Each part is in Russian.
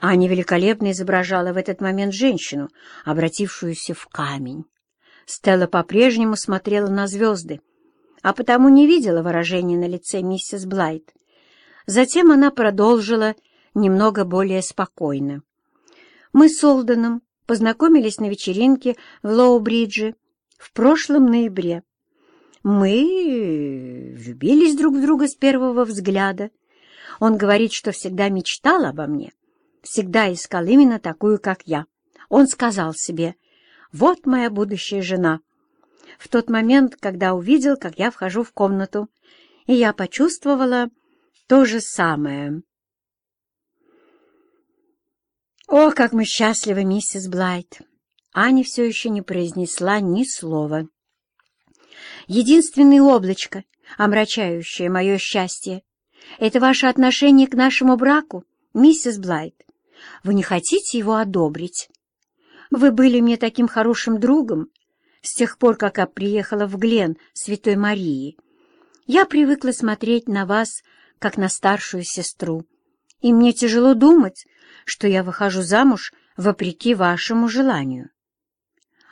Аня великолепно изображала в этот момент женщину, обратившуюся в камень. Стелла по-прежнему смотрела на звезды, а потому не видела выражения на лице миссис Блайт. Затем она продолжила немного более спокойно. «Мы с Олденом познакомились на вечеринке в Лоу-Бридже в прошлом ноябре. Мы влюбились друг в друга с первого взгляда. Он говорит, что всегда мечтал обо мне, всегда искал именно такую, как я. Он сказал себе, «Вот моя будущая жена». В тот момент, когда увидел, как я вхожу в комнату, и я почувствовала то же самое. «О, как мы счастливы, миссис Блайт!» Аня все еще не произнесла ни слова. «Единственное облачко, омрачающее мое счастье, это ваше отношение к нашему браку, миссис Блайт. Вы не хотите его одобрить? Вы были мне таким хорошим другом с тех пор, как я приехала в Глен Святой Марии. Я привыкла смотреть на вас, как на старшую сестру, и мне тяжело думать, что я выхожу замуж вопреки вашему желанию.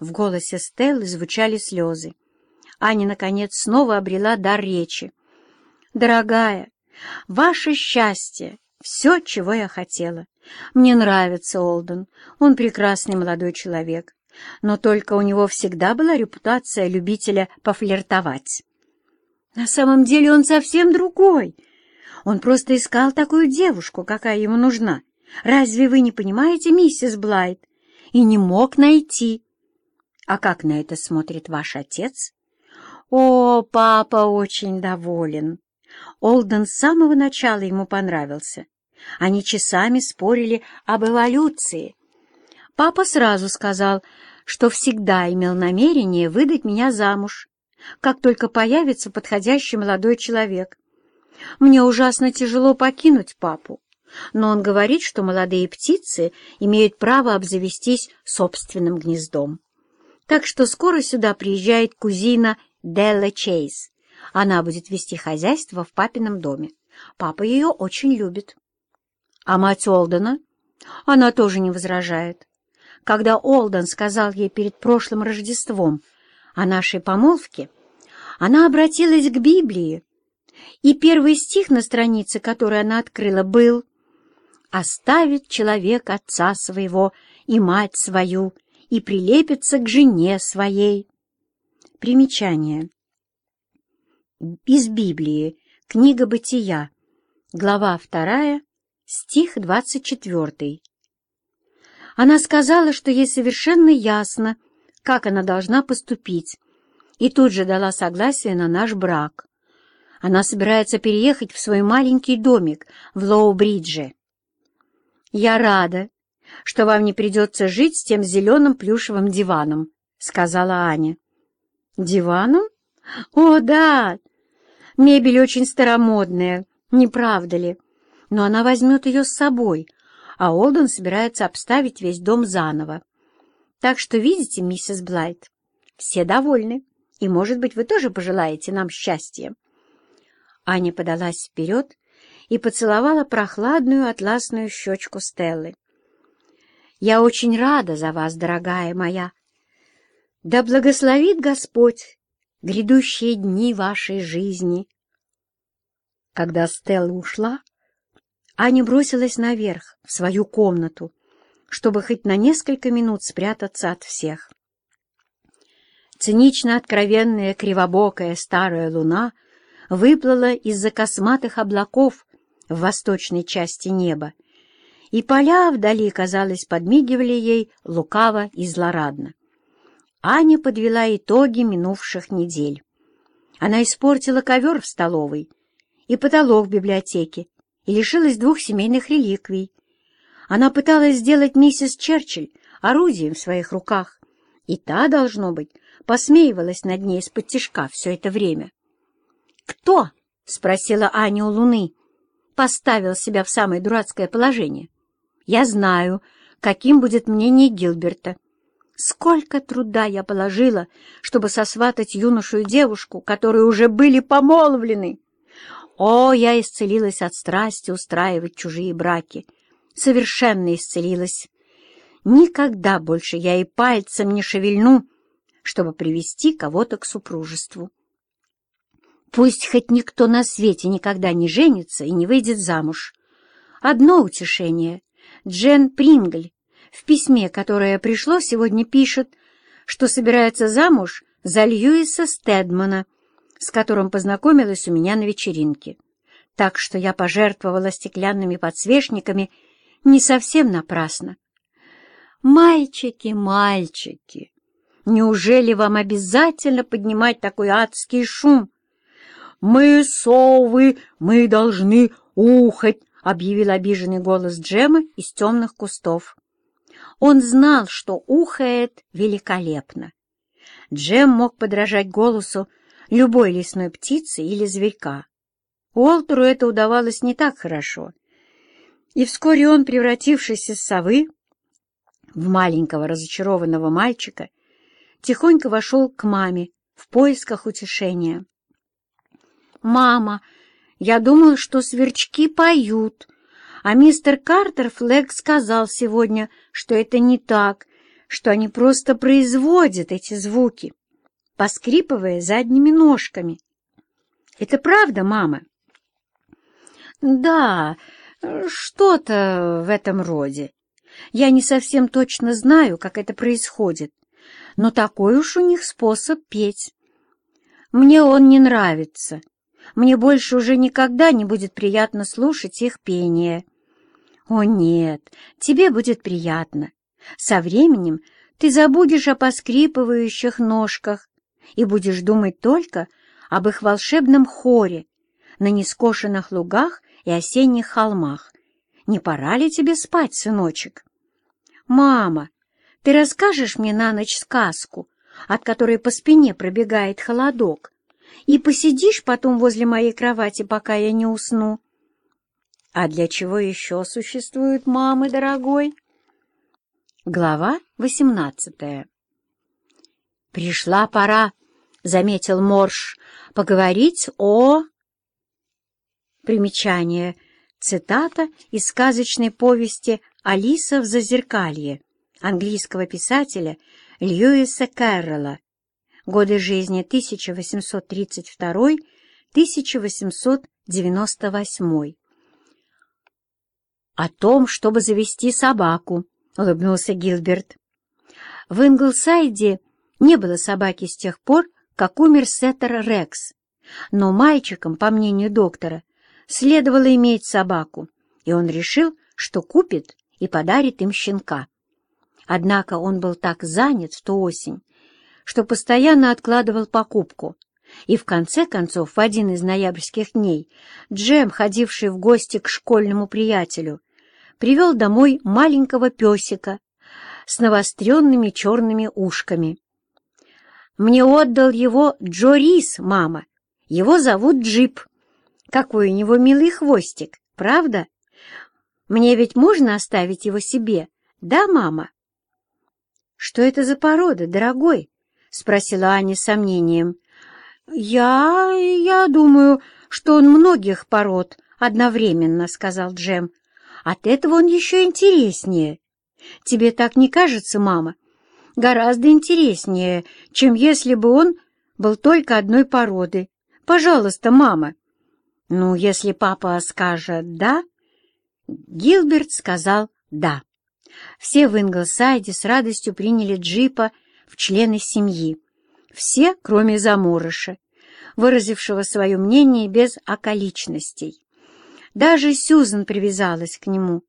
В голосе Стеллы звучали слезы. Аня, наконец, снова обрела дар речи. «Дорогая, ваше счастье — все, чего я хотела. Мне нравится Олден, он прекрасный молодой человек, но только у него всегда была репутация любителя пофлиртовать. На самом деле он совсем другой. Он просто искал такую девушку, какая ему нужна. Разве вы не понимаете, миссис Блайт? И не мог найти. А как на это смотрит ваш отец? О, папа очень доволен. Олден с самого начала ему понравился. Они часами спорили об эволюции. Папа сразу сказал, что всегда имел намерение выдать меня замуж, как только появится подходящий молодой человек. Мне ужасно тяжело покинуть папу, но он говорит, что молодые птицы имеют право обзавестись собственным гнездом. Так что скоро сюда приезжает кузина Делла Чейз. Она будет вести хозяйство в папином доме. Папа ее очень любит. А мать Олдена? Она тоже не возражает. Когда Олден сказал ей перед прошлым Рождеством о нашей помолвке, она обратилась к Библии, и первый стих на странице, который она открыла, был «Оставит человек отца своего и мать свою, и прилепится к жене своей». Примечание. Из Библии, книга Бытия, глава вторая, стих двадцать четвертый. Она сказала, что ей совершенно ясно, как она должна поступить, и тут же дала согласие на наш брак. Она собирается переехать в свой маленький домик в Лоу-Бридже. «Я рада, что вам не придется жить с тем зеленым плюшевым диваном», — сказала Аня. «Диваном? О, да! Мебель очень старомодная, не правда ли? Но она возьмет ее с собой, а Олден собирается обставить весь дом заново. Так что, видите, миссис Блайт, все довольны, и, может быть, вы тоже пожелаете нам счастья». Аня подалась вперед и поцеловала прохладную атласную щечку Стеллы. «Я очень рада за вас, дорогая моя. Да благословит Господь грядущие дни вашей жизни!» Когда Стелла ушла, Аня бросилась наверх, в свою комнату, чтобы хоть на несколько минут спрятаться от всех. Цинично откровенная кривобокая старая луна — выплыла из-за косматых облаков в восточной части неба, и поля вдали, казалось, подмигивали ей лукаво и злорадно. Аня подвела итоги минувших недель. Она испортила ковер в столовой и потолок в библиотеке и лишилась двух семейных реликвий. Она пыталась сделать миссис Черчилль орудием в своих руках, и та, должно быть, посмеивалась над ней из-под тишка все это время. «Кто?» — спросила Аня у Луны. Поставил себя в самое дурацкое положение. «Я знаю, каким будет мнение Гилберта. Сколько труда я положила, чтобы сосватать юношу и девушку, которые уже были помолвлены! О, я исцелилась от страсти устраивать чужие браки, совершенно исцелилась. Никогда больше я и пальцем не шевельну, чтобы привести кого-то к супружеству. Пусть хоть никто на свете никогда не женится и не выйдет замуж. Одно утешение. Джен Прингль в письме, которое пришло, сегодня пишет, что собирается замуж за Льюиса Стедмана, с которым познакомилась у меня на вечеринке. Так что я пожертвовала стеклянными подсвечниками не совсем напрасно. «Мальчики, мальчики, неужели вам обязательно поднимать такой адский шум?» «Мы совы, мы должны ухать!» — объявил обиженный голос Джема из темных кустов. Он знал, что ухает великолепно. Джем мог подражать голосу любой лесной птицы или зверька. Уолтеру это удавалось не так хорошо, и вскоре он, превратившись из совы в маленького разочарованного мальчика, тихонько вошел к маме в поисках утешения. «Мама, я думал, что сверчки поют, а мистер Картер Флэг сказал сегодня, что это не так, что они просто производят эти звуки, поскрипывая задними ножками. Это правда, мама?» «Да, что-то в этом роде. Я не совсем точно знаю, как это происходит, но такой уж у них способ петь. Мне он не нравится» мне больше уже никогда не будет приятно слушать их пение. О нет, тебе будет приятно. Со временем ты забудешь о поскрипывающих ножках и будешь думать только об их волшебном хоре на нескошенных лугах и осенних холмах. Не пора ли тебе спать, сыночек? Мама, ты расскажешь мне на ночь сказку, от которой по спине пробегает холодок? и посидишь потом возле моей кровати, пока я не усну. А для чего еще существуют мамы, дорогой? Глава восемнадцатая «Пришла пора», — заметил Морш, — «поговорить о...» Примечание. Цитата из сказочной повести «Алиса в зазеркалье» английского писателя Льюиса Кэрролла годы жизни 1832-1898. «О том, чтобы завести собаку», — улыбнулся Гилберт. В Инглсайде не было собаки с тех пор, как умер Сеттер Рекс, но мальчикам, по мнению доктора, следовало иметь собаку, и он решил, что купит и подарит им щенка. Однако он был так занят в ту осень, что постоянно откладывал покупку. И в конце концов, в один из ноябрьских дней, Джем, ходивший в гости к школьному приятелю, привел домой маленького песика с навостренными черными ушками. «Мне отдал его Джорис, мама. Его зовут Джип. Какой у него милый хвостик, правда? Мне ведь можно оставить его себе, да, мама?» «Что это за порода, дорогой?» — спросила Аня с сомнением. «Я... я думаю, что он многих пород одновременно», — сказал Джем. «От этого он еще интереснее. Тебе так не кажется, мама? Гораздо интереснее, чем если бы он был только одной породы. Пожалуйста, мама». «Ну, если папа скажет «да», Гилберт сказал «да». Все в Инглсайде с радостью приняли джипа в члены семьи, все, кроме заморыша, выразившего свое мнение без околичностей. Даже Сюзан привязалась к нему,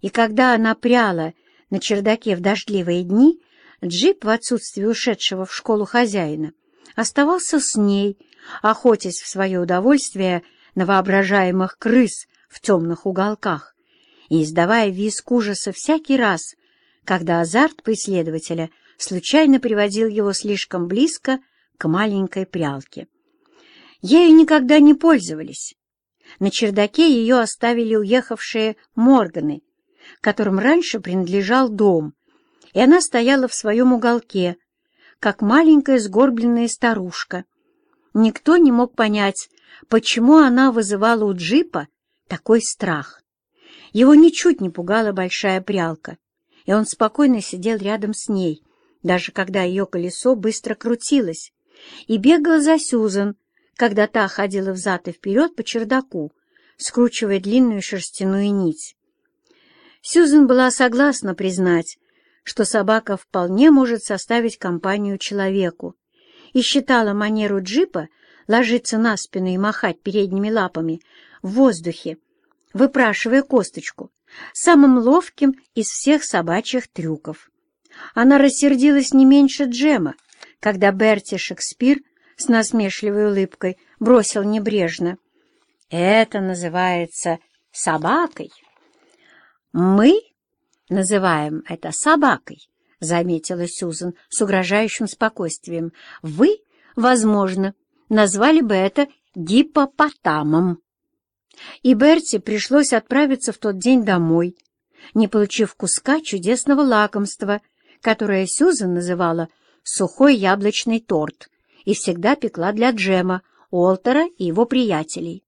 и когда она пряла на чердаке в дождливые дни, джип в отсутствие ушедшего в школу хозяина оставался с ней, охотясь в свое удовольствие на воображаемых крыс в темных уголках и издавая визг ужаса всякий раз, когда азарт преследователя — случайно приводил его слишком близко к маленькой прялке. Ею никогда не пользовались. На чердаке ее оставили уехавшие Морганы, которым раньше принадлежал дом, и она стояла в своем уголке, как маленькая сгорбленная старушка. Никто не мог понять, почему она вызывала у джипа такой страх. Его ничуть не пугала большая прялка, и он спокойно сидел рядом с ней, даже когда ее колесо быстро крутилось, и бегал за Сюзан, когда та ходила взад и вперед по чердаку, скручивая длинную шерстяную нить. Сюзан была согласна признать, что собака вполне может составить компанию человеку, и считала манеру джипа ложиться на спину и махать передними лапами в воздухе, выпрашивая косточку, самым ловким из всех собачьих трюков. Она рассердилась не меньше Джема, когда Берти Шекспир с насмешливой улыбкой бросил небрежно. «Это называется собакой». «Мы называем это собакой», — заметила Сюзан с угрожающим спокойствием. «Вы, возможно, назвали бы это гипопотамом». И Берти пришлось отправиться в тот день домой, не получив куска чудесного лакомства, которое Сюзан называла «сухой яблочный торт» и всегда пекла для Джема, Уолтера и его приятелей.